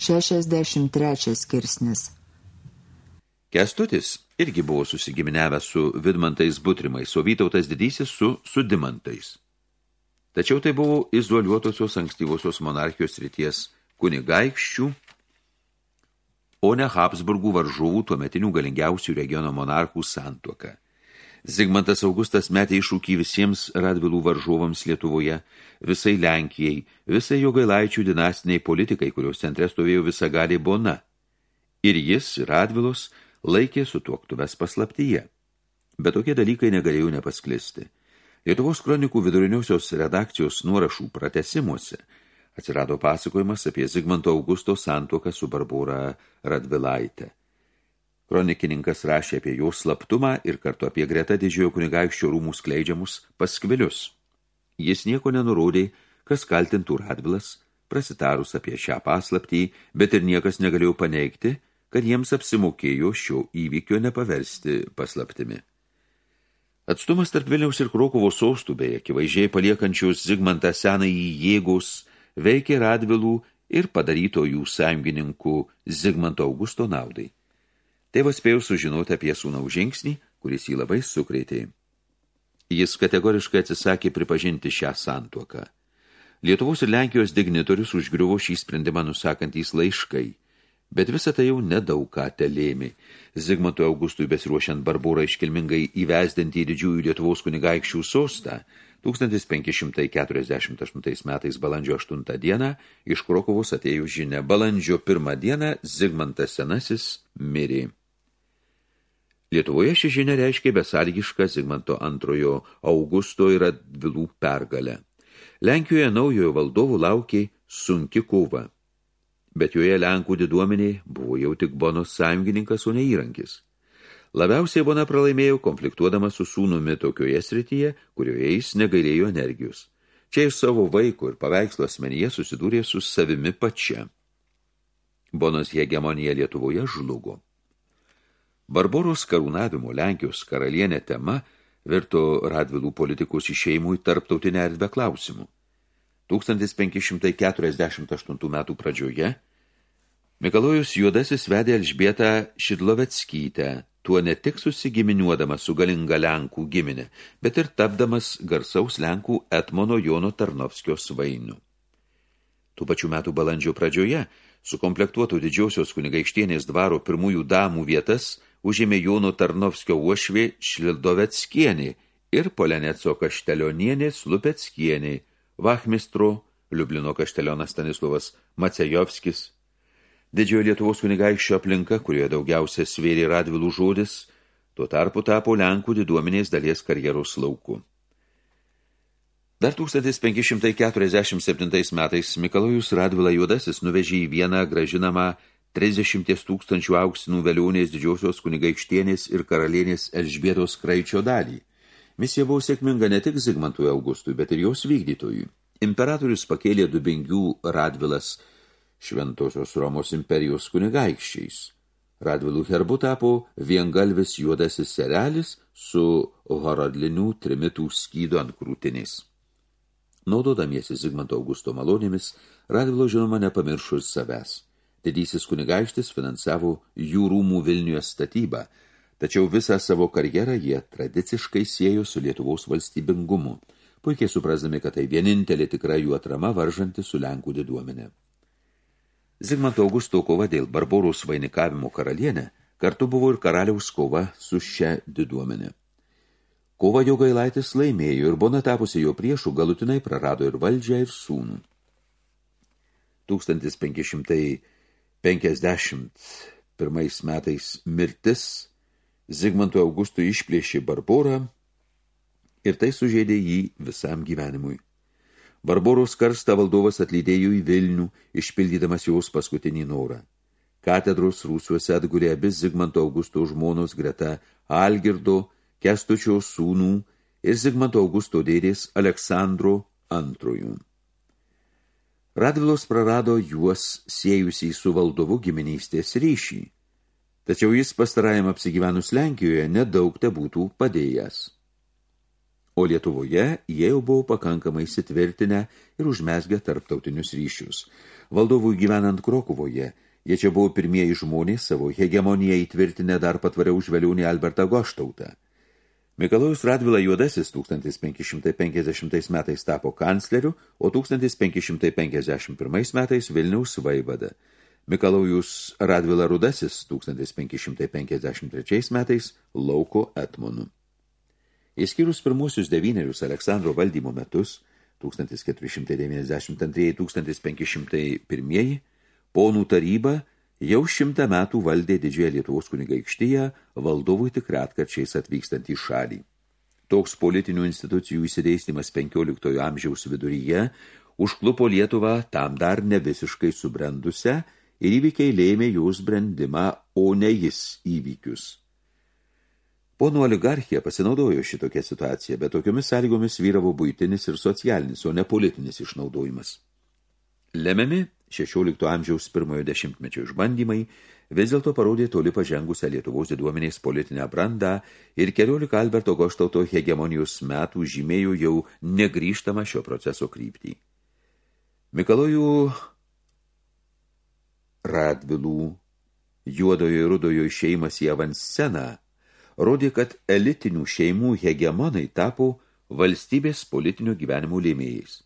63 skirsnis Kestutis irgi buvo susigiminiavęs su Vidmantais Butrimais, o Vytautas didysis su Sudimantais. Tačiau tai buvo izoliuotosios ankstyvosios monarchijos ryties kunigaikščių, o ne Habsburgų varžovų tuometinių galingiausių regiono monarchų santuoka. Zigmantas Augustas metė iššūkį visiems Radvilų varžovams Lietuvoje, visai Lenkijai, visai Jogailaičių dinastiniai politikai, kurios centre stovėjo visagalė Bona. Ir jis, Radvilos, laikė su tuoktuves paslaptyje. Bet tokie dalykai negalėjo nepasklisti. Lietuvos kronikų viduriniosios redakcijos nuorašų pratesimuose atsirado pasakojimas apie Zigmanto Augusto santuoką su Barbora Radvilaitė. Kronikininkas rašė apie jo slaptumą ir kartu apie greta didžiojo kunigaikščio rūmų skleidžiamus paskvilius. Jis nieko nenurodė, kas kaltintų Radvilas, prasitarus apie šią paslaptį, bet ir niekas negalėjo paneigti, kad jiems apsimokėjo šio įvykio nepaversti paslaptimi. Atstumas tarp Vilniaus ir Krokovo sostų, bei akivaizdžiai paliekančius Zigmantą senąjį jėgos, veikė Radvilų ir padaryto jų sąjungininkų Zigmanto Augusto naudai. Tėvas spėjo sužinoti apie sūnaus žingsnį, kuris jį labai sukreitė. Jis kategoriškai atsisakė pripažinti šią santuoką. Lietuvos ir Lenkijos dignitorius užgriuvo šį sprendimą nusakantys laiškai – Bet visą tai jau nedaug ką telėmi. Zigmantui Augustui besiruošiant Barborą iškilmingai įvesdinti į didžiųjų Lietuvos kunigaikščių sostą, 1548 metais balandžio 8 dieną iš Krokovos atėjo žinia. Balandžio 1 dieną Zigmantas Senasis mirė. Lietuvoje ši žinia reiškia besąlygišką Zigmanto antrojo Augusto ir Radvilų pergalę. Lenkijoje naujojo valdovų laukė sunki kova bet joje Lenkų diduomeniai buvo jau tik Bonos sąjungininkas, o ne įrankis. Labiausiai Bona pralaimėjo konfliktuodamas su sūnumi tokioje srityje, kurioje jis negailėjo energijos. Čia iš savo vaiko ir paveikslo asmenyje susidūrė su savimi pačia. Bonos hegemonija Lietuvoje žlugo. Barboros karūnavimo Lenkijos karalienė tema virto Radvilų politikus išeimų į tarptautinę erdvę klausimų. 1548 metų pradžioje Mikalojus Juodasis vedė Elžbietą Šidlovetskytę, tuo ne tik susigiminiuodamas su galinga Lenkų giminė, bet ir tapdamas garsaus Lenkų Etmono Jono Tarnovskio svainiu. Tų pačių metų balandžio pradžioje sukomplektuotų didžiosios kunigaikštienės dvaro pirmųjų damų vietas užėmė Jono Tarnovskio uošvė Šlildoveckienė ir Poleneco Kaštelionienė Slupeckienė, Vachmistro, Liublino kaštelionas Stanislovas Macejovskis, didžiojo Lietuvos kunigaikščio aplinka, kurioje daugiausia svėrė Radvilų žodis, tuo tarpu tapo Lenkų diduomenės dalies karjeros lauku. Dar 1547 metais Mikalojus Radvila Juodasis nuvežė į vieną gražinamą 30 tūkstančių auksinų vėliaunės didžiosios kunigaikštienės ir karalienės Elžbietos kraičio dalį. Misija buvo sėkminga ne tik Zigmantui Augustui, bet ir jos vykdytojui. Imperatorius pakėlė dubengių Radvilas šventosios Romos imperijos kunigaikščiais. Radvilų herbu tapo viengalvis juodasis serelis su horadlinių trimitų skydo ant krūtinės. Naudodamiesi Zigmanto Augusto malonėmis, Radvilo žinoma nepamiršo ir savęs. Didysis kunigaikštis finansavo jų rūmų Vilniuje statybą – Tačiau visą savo karjerą jie tradiciškai siejo su Lietuvos valstybingumu, puikiai suprasdami, kad tai vienintelė tikra jų atrama varžanti su Lenkų diduomenė. Zigmanto Augusto kova dėl Barboros vainikavimo karalienė kartu buvo ir karaliaus kova su šia diduomenė. Kova jo gailaitis laimėjo ir bona tapusi jo priešų galutinai prarado ir valdžią ir sūnų. 1551 metais mirtis Zigmantui Augustui išplėšė Barborą ir tai sužeidė jį visam gyvenimui. Barboros karstą valdovas atlydėjo į Vilnių, išpildydamas jos paskutinį norą. Katedros rūsiuose atgulė abis Zigmanto Augusto žmonos greta Algirdo, Kestučio sūnų ir Zigmanto Augusto dėdės Aleksandro antrojų. Radvilos prarado juos siejusį su valdovu giminystės ryšį tačiau jis pastarajam apsigyvenus Lenkijoje nedaug te būtų padėjęs. o Lietuvoje jie jau buvo pakankamai įsitvirtinę ir užmesgę tarptautinius ryšius. Valdovui gyvenant Krokuvoje, jie čia buvo pirmieji žmonės savo hegemoniją įtvirtinę dar patvariau už vėliaunį Albertą Goštautą. Mikalojus Radvila Juodasis 1550 metais tapo kancleriu, o 1551 metais Vilniaus vaivada. Mikalojus Radvila Rudasis 1553 metais lauko etmonu. Įskyrus pirmuosius devynerius Aleksandro valdymo metus 1492-1501 ponų taryba jau šimtą metų valdė didžiąją Lietuvos kunigaikštyje valdovui tik retkarčiais atvykstant į šalį. Toks politinių institucijų įsidėstymas 15 amžiaus viduryje užklupo Lietuvą tam dar ne visiškai subrendusią ir įvykiai lėmė jų sprendimą, o ne jis įvykius. Pono oligarchija pasinaudojo šitokią situaciją, bet tokiomis sąlygomis vyravo būtinis ir socialinis, o ne politinis išnaudojimas. Lemiami 16 amžiaus pirmojo dešimtmečio išbandymai vis dėlto parodė toli pažengusią Lietuvos diduomenės politinę brandą ir 14 Alberto Goštauto hegemonijos metų žymėjo jau negrįžtamą šio proceso kryptį. Mikalojų Radvilų juodojo ir rudojo išeimas į avansceną rodė, kad elitinių šeimų hegemonai tapo valstybės politinio gyvenimo lėmėjais.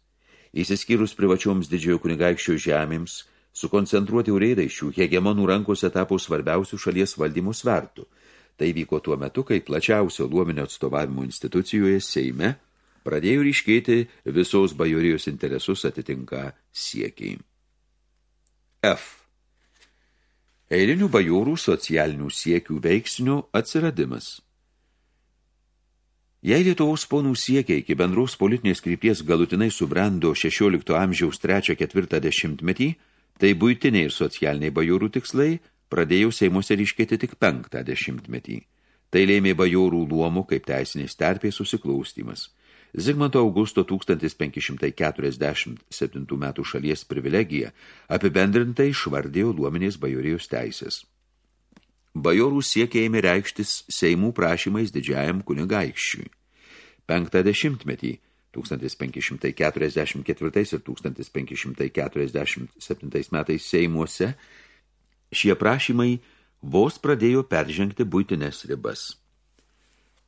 Įsiskyrus privačioms didžiojo kunigaikščio žemėms, sukoncentruoti urėdai šių hegemonų rankose tapo svarbiausių šalies valdymų svertų. Tai vyko tuo metu, kai plačiausio luominio atstovavimo institucijoje Seime pradėjo ryškėti visos bajorijos interesus atitinka siekiai. F eilinių bajorų socialinių siekių veiksnių atsiradimas. Jei Lietuvos ponų siekiai iki bendros politinės krypties galutinai subrendo 16 amžiaus 3-4 dešimtmetį, tai būtiniai ir socialiniai bajorų tikslai pradėjo Seimuose ryškėti tik 5 dešimtmetį. Tai lėmė bajorų luomų kaip teisinės terpės susiklaustymas – Zigmanto Augusto 1547 metų šalies privilegija apibendrintai išvardėjo luomenės bajorijos teisės. Bajorų siekia ėmė reikštis Seimų prašymais didžiajam kunigaikščiui. Penktą dešimtmetį 1544 ir 1547 metais Seimuose šie prašymai vos pradėjo peržengti būtinės ribas.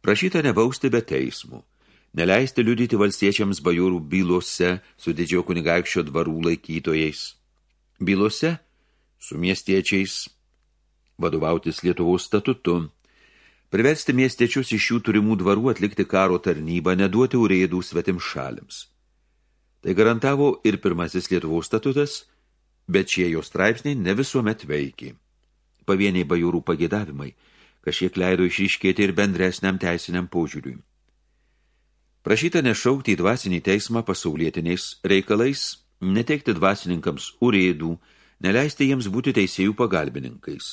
Prašyta nebausti be teismų – neleisti liudyti valstiečiams bajūrų bylose su didžio kunigaikščio dvarų laikytojais. Bylose su miestiečiais vadovautis Lietuvos statutu, priversti miestiečius iš jų turimų dvarų atlikti karo tarnybą, neduoti urėdų svetim šalims. Tai garantavo ir pirmasis Lietuvos statutas, bet šie jo straipsniai ne visuomet veikė. Pavieniai bajūrų pagėdavimai kažkiek leido išryškėti ir bendresniam teisiniam požiūriui. Prašyta nešaukti į dvasinį teismą pasaulietiniais reikalais, neteikti dvasininkams urėdų, neleisti jiems būti teisėjų pagalbininkais.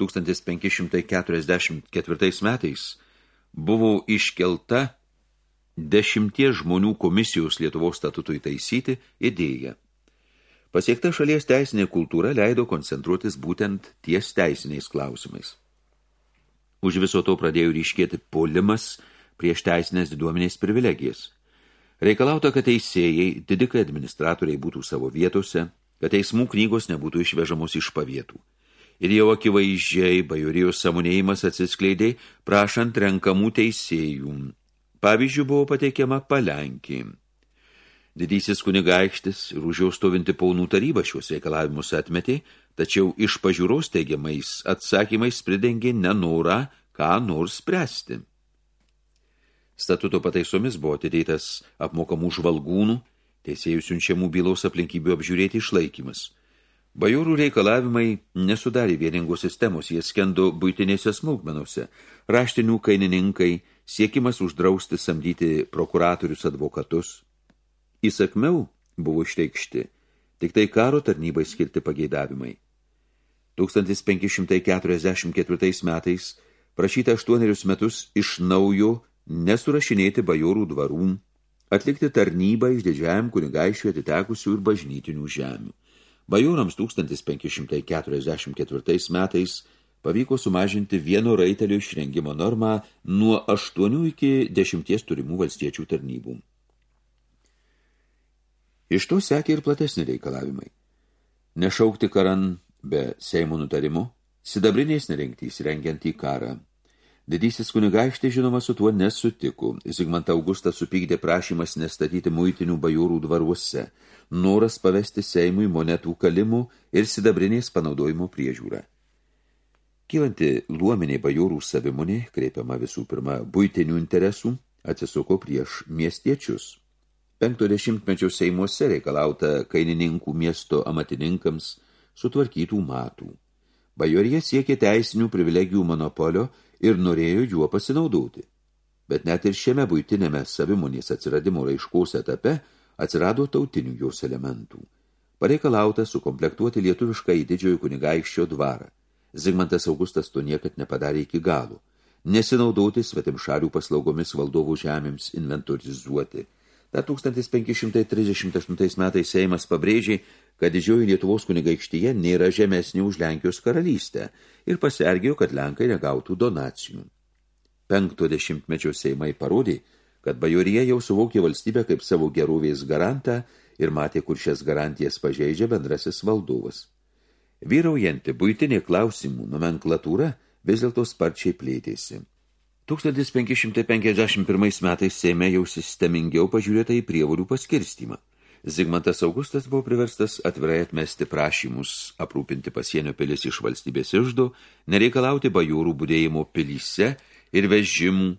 1544 metais buvo iškelta dešimties žmonių komisijos Lietuvos statutui taisyti idėja. Pasiekta šalies teisinė kultūra leido koncentruotis būtent ties teisiniais klausimais. Už viso to pradėjo ryškėti polimas – prieš teisinės diduomenės privilegijas. Reikalauta, kad teisėjai, didikai administratoriai būtų savo vietose, kad teismų knygos nebūtų išvežamos iš pavietų. Ir jau akivaizdžiai bajorijos samonėjimas atsiskleidė, prašant renkamų teisėjų. Pavyzdžių buvo pateikiama palenkį. Didysis kunigaikštis ir už jau stovinti paunų taryba šios reikalavimus atmetė, tačiau iš pažiūros teigiamais atsakymais pridengė nenorą ką nors spręsti. Statuto pataisomis buvo atidėtas apmokamų žvalgūnų, teisėjų siunčiamų bylaus aplinkybių apžiūrėti išlaikymas. Bajorų reikalavimai nesudarė vieningos sistemos, jie skendo būtinėse smulkmenose. Raštinių kainininkai, siekimas uždrausti samdyti prokuratorius advokatus. Įsakmiau buvo išteikšti, tik tai karo tarnybai skirti pageidavimai. 1544 metais prašyta aštuonerius metus iš naujo nesurašinėti bajorų dvarų, atlikti tarnybą iš didžiajam kunigaiščių atitekusių ir bažnytinių žemių. Bajorams 1544 metais pavyko sumažinti vieno raitelio išrengimo normą nuo 8 iki 10 turimų valstiečių tarnybų. Iš to sekė ir platesni reikalavimai. Nešaukti karan be Seimo nutarimo, sidabriniais nerengtys rengiant į karą. Didysis kunigaikštė, žinoma, su tuo nesutiko. Zigmantą Augustą supykdė prašymas nestatyti muitinių bajūrų dvaruose, noras pavesti Seimui monetų kalimų ir sidabriniais panaudojimo priežiūrą. Kylanti luominė bajūrų savimonė, kreipiama visų pirma būtinių interesų, atsisuko prieš miestiečius. Penkto dešimtmečio Seimuose reikalauta kainininkų miesto amatininkams sutvarkytų matų. Bajorija siekė teisinių privilegijų monopolio ir norėjo juo pasinaudoti. Bet net ir šiame būtinėme savimonės atsiradimo raiškos etape atsirado tautinių jos elementų. Pareikalauta sukomplektuoti lietuvišką į didžiojo kunigaikščio dvarą. Zigmantas Augustas to niekad nepadarė iki galo. Nesinaudoti svetim šalių paslaugomis valdovų žemėms inventorizuoti. Dar 1538 metais Seimas pabrėžė, kad didžioji Lietuvos kunigaikštyje nėra žemesnė už Lenkijos karalystę ir pasergėjo, kad Lenkai negautų donacijų. Penkto dešimtmečio Seimai parodė, kad bajorija jau suvokė valstybę kaip savo gerovės garantą ir matė, kur šias garantijas pažeidžia bendrasis valdovas. Vyraujanti būtinė klausimų nomenklatūra vis dėlto sparčiai plėtėsi. 1551 metais Seime jau sistemingiau pažiūrėta į prievolių paskirstymą. Zigmantas Augustas buvo priverstas atvirai atmesti prašymus aprūpinti pasienio pilis iš valstybės išdo, nereikalauti bajūrų būdėjimo pilyse ir vežimų,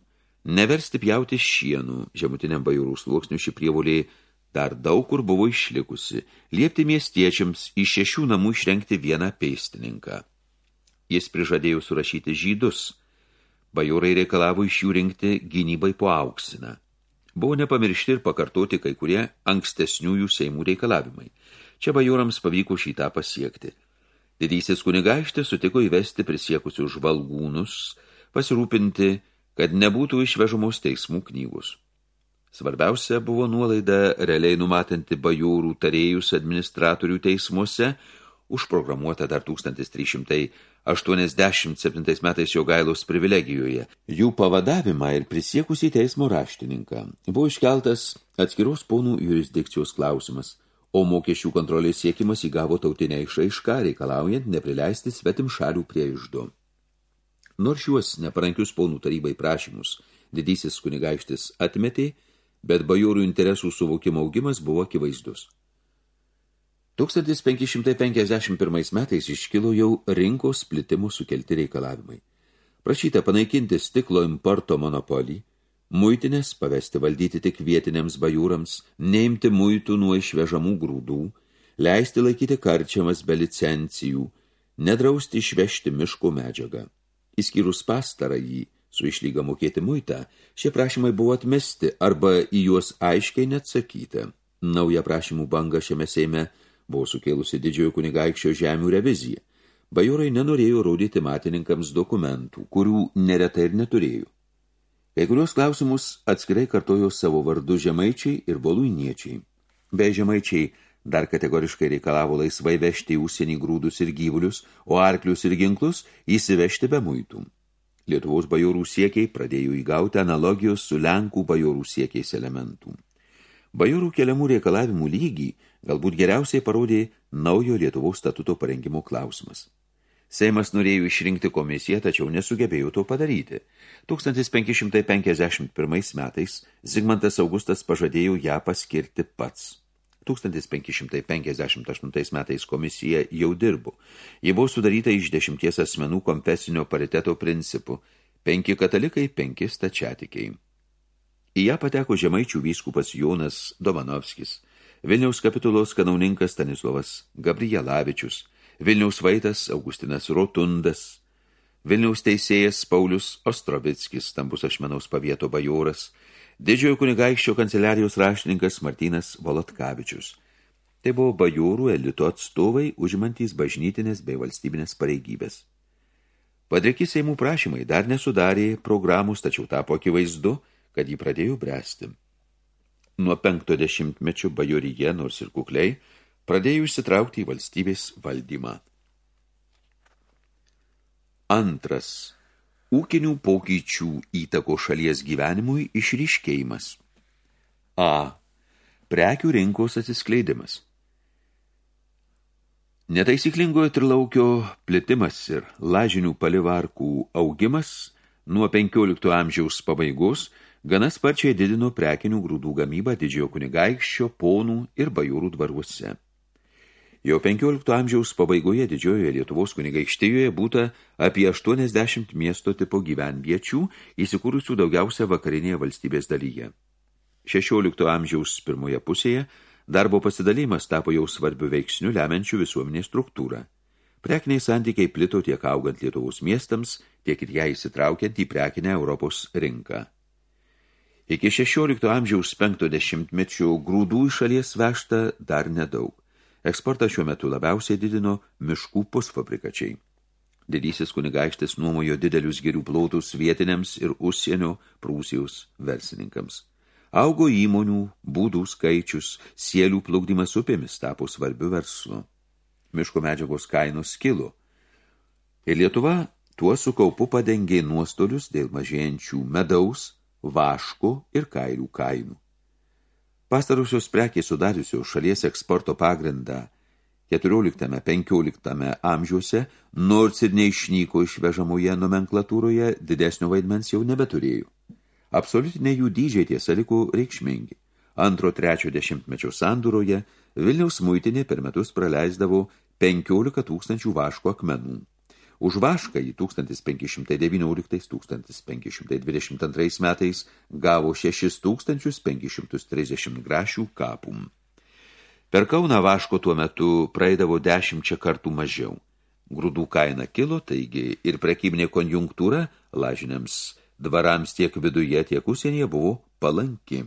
neversti pjauti šienų, žemutiniam bajūrų sluoksnių ši prievolė dar daug kur buvo išlikusi, liepti miestiečiams iš šešių namų išrengti vieną peistininką. Jis prižadėjo surašyti žydus, bajūrai reikalavo iš jų rinkti gynybai po auksiną. Buvo nepamiršti ir pakartoti kai kurie ankstesniųjų seimų reikalavimai. Čia bajūrams pavyko šitą pasiekti. Didysis kunigaištis sutiko įvesti prisiekusius žvalgūnus, pasirūpinti, kad nebūtų išvežamos teismų knygos. Svarbiausia buvo nuolaida realiai numatanti bajūrų tarėjus administratorių teismuose, užprogramuota dar 1300 87 metais jo gailos privilegijoje. Jų pavadavimą ir prisiekusį teismo raštininką buvo iškeltas atskiros ponų jurisdikcijos klausimas, o mokesčių kontrolės siekimas įgavo tautinę išaišką, reikalaujant neprileisti svetim šalių prie išdo. Nors šiuos neparankius ponų tarybai prašymus didysis kunigaištis atmetė, bet bajorų interesų suvokimo augimas buvo akivaizdus. 1551 metais iškilo jau rinkos splitimų sukelti reikalavimai. Prašyta panaikinti stiklo importo monopolį, muitinės pavesti valdyti tik vietiniams bajūrams, neimti muitų nuo išvežamų grūdų, leisti laikyti karčiamas be licencijų, nedrausti išvežti miško medžiagą. Įskyrus pastarą jį, su išlyga mokėti muitą, šie prašymai buvo atmesti arba į juos aiškiai neatsakyta. Nauja prašymų banga šiame seime – buvo sukėlusi didžiojo kunigaikščio žemių reviziją. Bajorai nenorėjo rodyti matininkams dokumentų, kurių neretai ir neturėjo. Kai kurios klausimus atskirai kartojo savo vardu žemaičiai ir voluiniečiai. Be žemaičiai dar kategoriškai reikalavo laisvai vežti į užsienį grūdus ir gyvulius, o arklius ir ginklus įsivežti be muitų. Lietuvos bajorų siekiai pradėjo įgauti analogijos su Lenkų bajorų siekiais elementų. Bajorų keliamų reikalavimų lygį galbūt geriausiai parodė naujo Lietuvos statuto parengimo klausimas. Seimas norėjo išrinkti komisiją, tačiau nesugebėjo to padaryti. 1551 metais Zigmantas Augustas pažadėjo ją paskirti pats. 1558 metais komisija jau dirbo. Ji buvo sudaryta iš dešimties asmenų konfesinio pariteto principų – penki katalikai, penki stačiatikiai. Į ją pateko žemaičių vyskupas Jonas Domanovskis – Vilniaus kapitulos kanauninkas Stanislovas Gabrielavičius, Vilniaus vaitas Augustinas Rotundas, Vilniaus teisėjas Paulius Ostrovickis, stambus ašmenaus pavieto bajoras, didžiojo kunigaikščio kanceliarijos raštininkas Martynas Volotkavičius. Tai buvo bajorų elito atstovai, užimantys bažnytinės bei valstybinės pareigybės. Padreki Seimų prašymai dar nesudarė programus, tačiau tapo akivaizdu, kad jį pradėjo bręsti. Nuo penkto dešimtmečio bajorija, nors ir kukliai, pradėjo įsitraukti į valstybės valdymą. Antras – ūkinių pokyčių įtako šalies gyvenimui išryškėjimas. A. Prekių rinkos atsiskleidimas. Netaisyklingojo trilaukio plitimas ir lažinių palivarkų augimas nuo 15 amžiaus pabaigos gana sparčiai didino prekinių grūdų gamybą didžiojo kunigaikščio, ponų ir bajūrų dvaruose. Jau 15 amžiaus pabaigoje didžiojoje Lietuvos kunigaikštijoje būta apie 80 miesto tipo gyvenviečių, įsikūrusių daugiausia vakarinėje valstybės dalyje. 16 amžiaus pirmoje pusėje darbo pasidalymas tapo jau svarbių veiksnių lemiančių visuomenės struktūrą. Prekiniai santykiai plito tiek augant Lietuvos miestams, tiek ir ją įsitraukiant į prekinę Europos rinką. Iki 16 amžiaus 50 mečių grūdų iš šalies vežta dar nedaug. Eksportą šiuo metu labiausiai didino miškų pusfabrikačiai. Didysis kunigaikštis nuomojo didelius gerių plautus vietiniams ir užsienio Prūsijos versininkams. Augo įmonių, būdų skaičius, sielių plaukdymas upėmis tapo svarbiu verslu. Miško medžiagos kainos kilo. Ir Lietuva tuo su kaupu padengė nuostolius dėl mažėjančių medaus, vaško ir kailių kainų. Pastarusios prekės sudariusios šalies eksporto pagrindą 14-15 amžiuose, nors ir neišnyko išvežamoje nomenklatūroje, didesnio vaidmens jau nebeturėjo. Absoliutinė jų dydžiai tiesa liko reikšmingi. Antro trečio dešimtmečio sandūroje Vilniaus muitinė per metus praleisdavo 15 tūkstančių vaško akmenų. Už vašką į 1519-1522 metais gavo 6530 grašių kapum. Per Kauną vaško tuo metu praeidavo dešimčia kartų mažiau. Grūdų kaina kilo, taigi ir prekybinė konjunktūra lažiniams dvarams tiek viduje, tiek užsienyje buvo palanki.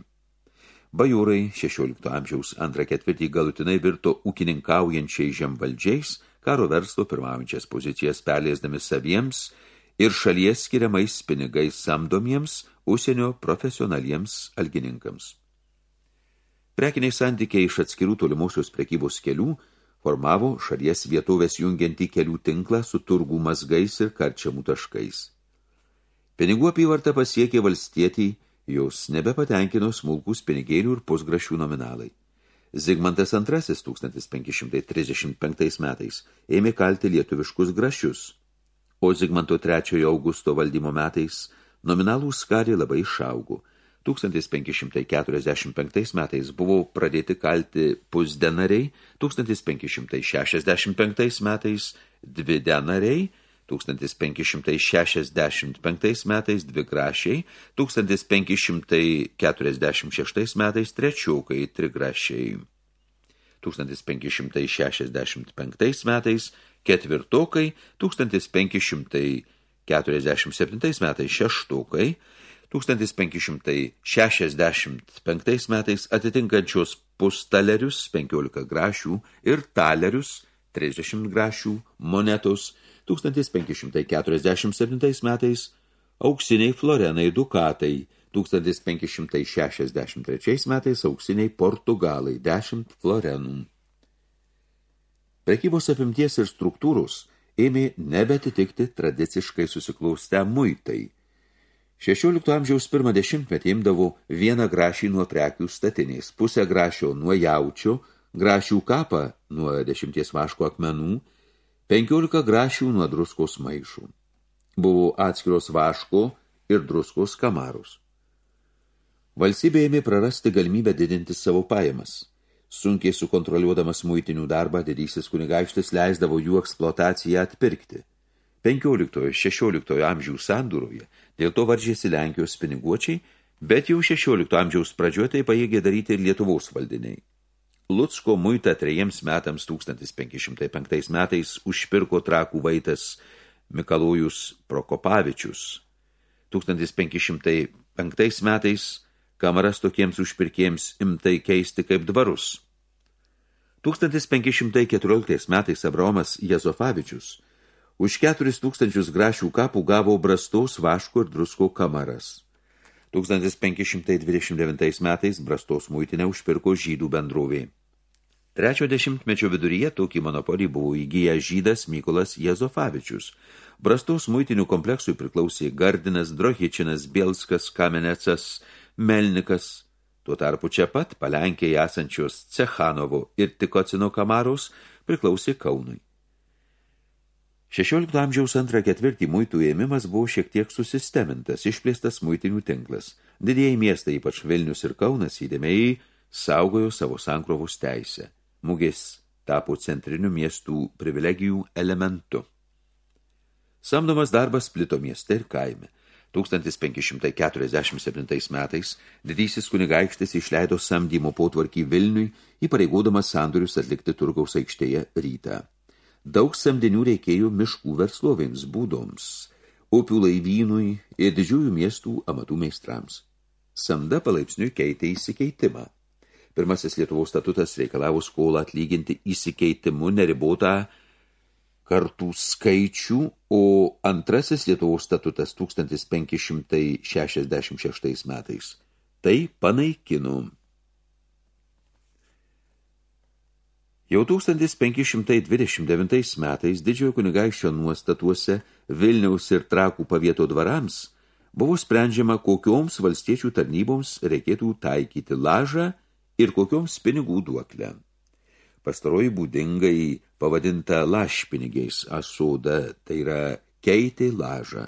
Bajūrai 16 amžiaus antrą ketvirtį galutinai virto ūkininkaujančiai žemvaldžiais – karo verslo pirmaujančias pozicijas perleisdami saviems ir šalies skiriamais pinigais samdomiems užsienio profesionaliems algininkams. Prekiniai santykiai iš atskirų tolimosios prekybos kelių formavo šalies vietovės jungiantį kelių tinklą su turgų mazgais ir karčiamų taškais. Pinigų apyvarta pasiekė valstietį, jos nebepatenkino smulkus pinigėlių ir pusgrašių nominalai. Zigmantas II 1535 metais ėmė kalti lietuviškus grašius, o Zigmanto III augusto valdymo metais nominalų skarė labai išaugo. 1545 metais buvo pradėti kalti pusdenariai, 1565 metais dvi denariai, 1565 metais dvi grašiai, 1546 metais trečiukai trigrašiai. 1565 metais ketvirtokai, 1547 metais šeštokai, 1565 metais atitinkančios pustalerius 15 grašių ir talerius 30 grašių monetos 1547 metais auksiniai florenai dukatai, 1563 metais auksiniai portugalai 10 florenų. Prekybos apimties ir struktūros ėmė nebetitikti tradiciškai susiklaustę muitai. 16 amžiaus pirmą dešimtmetį imdavo vieną grašį nuo prekių statinės, pusę grašio nuo jaučio, grašių kapą nuo dešimties vaško akmenų, 15 grašių nuo druskos maišų. Buvo atskiros vaško ir druskos kamarus. Valstybė ėmė prarasti galimybę didinti savo pajamas. Sunkiai sukontroliuodamas muitinių darbą, didysis kunigaikštis leisdavo jų eksploataciją atpirkti. 15-16 amžių sandūroje dėl to varžėsi Lenkijos piniguočiai, bet jau 16 amžiaus pradžioje tai pajėgė daryti ir Lietuvos valdiniai. Lucko muitą trejiems metams 1505 metais užpirko trakų vaitas Mikalojus Prokopavičius. 1505 metais kamaras tokiems užpirkėjams imtai keisti kaip dvarus. 1514 metais Abraomas Jezofavičius už 4000 grašių kapų gavo brastos, vaško ir drusko kamaras. 1529 metais brastos muitinę užpirko žydų bendrovė. Trečio dešimtmečio viduryje tokį monopolį buvo įgyjęs žydas Mykolas Jezofavičius. Brastos muitinių kompleksui priklausė Gardinas, Drohičinas, Bielskas, Kamenecas, Melnikas. Tuo tarpu čia pat Palenkiai esančios Cechanovo ir Tikocino kamaros priklausė Kaunui. 16 amžiaus antrą ketvirtį muitų ėmimas buvo šiek tiek susistemintas, išplėstas muitinių tinklas. Didieji miestai, ypač Vilnius ir Kaunas, įdėmėjai saugojo savo sankrovus teisę. Mugės tapo centrinių miestų privilegijų elementu. Samdomas darbas plito mieste ir kaime. 1547 metais didysis kunigaikštis išleido samdymo potvarkį Vilniui, įpareigodamas sandorius atlikti Turgaus aikštėje rytą. Daug samdinių reikėjo miškų verslovėms būdoms, upių laivynui ir didžiųjų miestų amatų meistrams. Samda palaipsniui keitė įsikeitimą. Pirmasis Lietuvos statutas reikalavo skolą atlyginti įsikeitimu neribotą kartų skaičių, o antrasis Lietuvos statutas 1566 metais tai panaikino. Jau 1529 metais didžiojo kunigaikščio nuostatuose Vilniaus ir Trakų pavieto dvarams buvo sprendžiama, kokioms valstiečių tarnyboms reikėtų taikyti lažą ir kokioms pinigų duoklę. Pastaroji būdingai pavadinta lašpinigiais asoda, tai yra keitė lažą.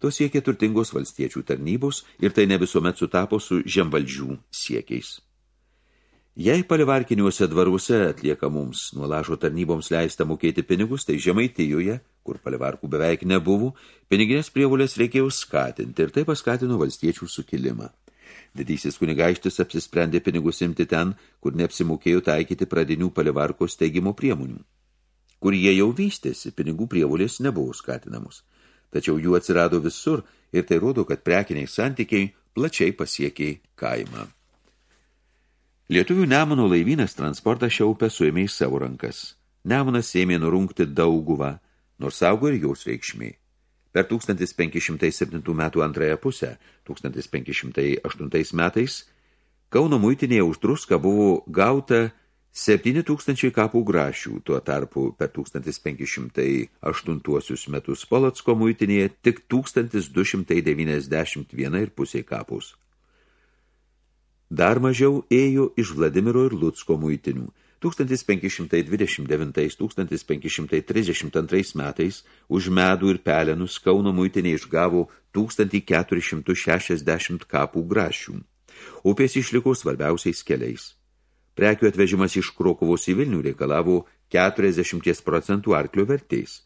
To siekia turtingos valstiečių tarnybos ir tai ne visuomet sutapo su žemvaldžių siekiais. Jei palivarkiniuose dvaruose atlieka mums nuo lažo tarnyboms leista mokėti pinigus, tai Žemaitijoje, kur palivarkų beveik nebuvo, piniginės prievolės reikėjo skatinti ir tai paskatino valstiečių sukilimą. Didysis kunigaištis apsisprendė pinigus imti ten, kur neapsimokėjo taikyti pradinių palivarko steigimo priemonių. Kur jie jau vystėsi, pinigų prievolės nebuvo skatinamos. Tačiau jų atsirado visur ir tai rodo, kad prekiniai santykiai plačiai pasiekė kaimą. Lietuvių Nemuno laivynas transportą šią upę suėmė į savo rankas. Nemunas ėmė nurungti dauguvą, nors saugo ir jaus reikšmiai. Per 1507 metų antrąją pusę, 1508 metais, Kauno muitinėje už druską buvo gauta 7000 kapų grašių, tuo tarpu per 1508 metus Polocko muitinėje tik 1291 ir pusiai kapus. Dar mažiau ėjo iš Vladimiro ir Lutsko muitinių. 1529-1532 metais už medų ir pelenus Kauno muitinė išgavo 1460 kapų grašių. Upės išliko svarbiausiais keliais. Prekių atvežimas iš Krokovos į Vilnių reikalavo 40 procentų arklio vertės.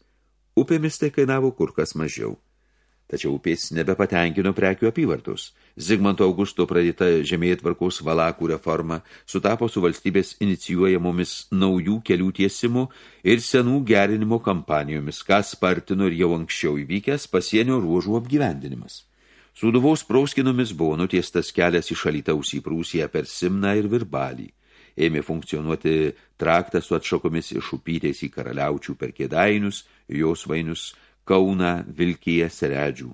Upėmis tai kainavo kur kas mažiau. Tačiau upės nebepatenkino prekių apyvartos. Zigmanto Augusto pradėta žemėtvarkos valakų reforma sutapo su valstybės inicijuojamomis naujų kelių tiesimu ir senų gerinimo kampanijomis, kas spartino ir jau anksčiau įvykęs pasienio ruožų apgyvendinimas. Sūduvaus prauskinomis buvo nutiestas kelias iš Alytaus į Prūsiją per Simną ir Virbalį. Ėmė funkcionuoti traktas su atšakomis iš upytės į karaliaučių per kėdainius, jos vainius, Kauną, Vilkiją, Seredžių,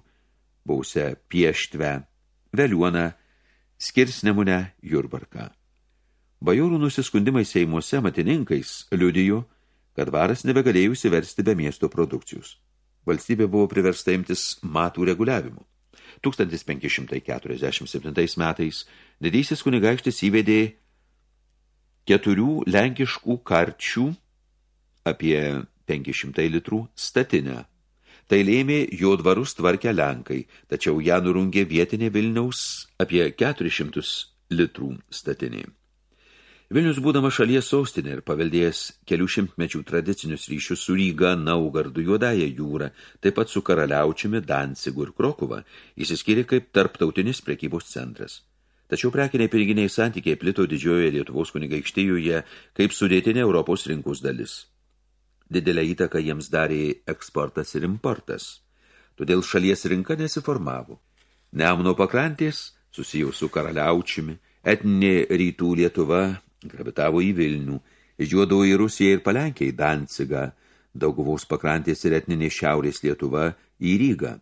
Bausę, Pieštvę, Veliuoną, Skirsnemunę, Jurbarką. Bajorų nusiskundimai Seimuose matininkais liudijo, kad varas nebegalėjo įsiversti be miesto produkcijos. Valstybė buvo priversta imtis matų reguliavimų. 1547 metais didysis kunigaikštis įvedė keturių lenkiškų karčių apie 500 litrų statinę Tai lėmė jo dvarus tvarkę Lenkai, tačiau ją nurungė vietinė Vilniaus apie 400 litrų statinė. Vilnius būdama šalies sostinė ir paveldėjęs kelių šimtmečių tradicinius ryšius su Ryga, Naugardu, Juodąją jūrą, taip pat su Karaliaučiumi, Dancigu ir Krokuva, įsiskyrė kaip tarptautinis prekybos centras. Tačiau prekiniai pirginiai santykiai plito didžiojoje Lietuvos kunigaikštijoje kaip sudėtinė Europos rinkos dalis. Didelę įtaką jiems darė eksportas ir importas. Todėl šalies rinka nesiformavo. Nemuno pakrantės, susijau su karaliaučiumi, etninė rytų Lietuva gravitavo į Vilnių, žuodoji Rusija ir Palenkiai Dancigą, Dauguvos pakrantės ir etninė šiaurės Lietuva į Rygą.